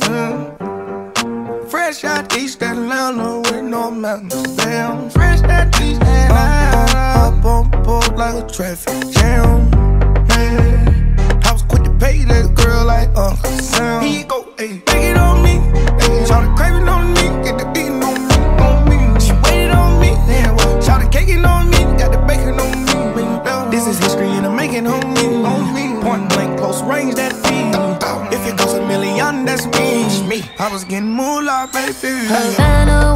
Mm. Fresh out East Atlanta with no mountains. Damn, fresh out East Atlanta. Up, up on board like a traffic range that. Oh. If it goes a million, that's me. I was getting moolah, baby. Havana,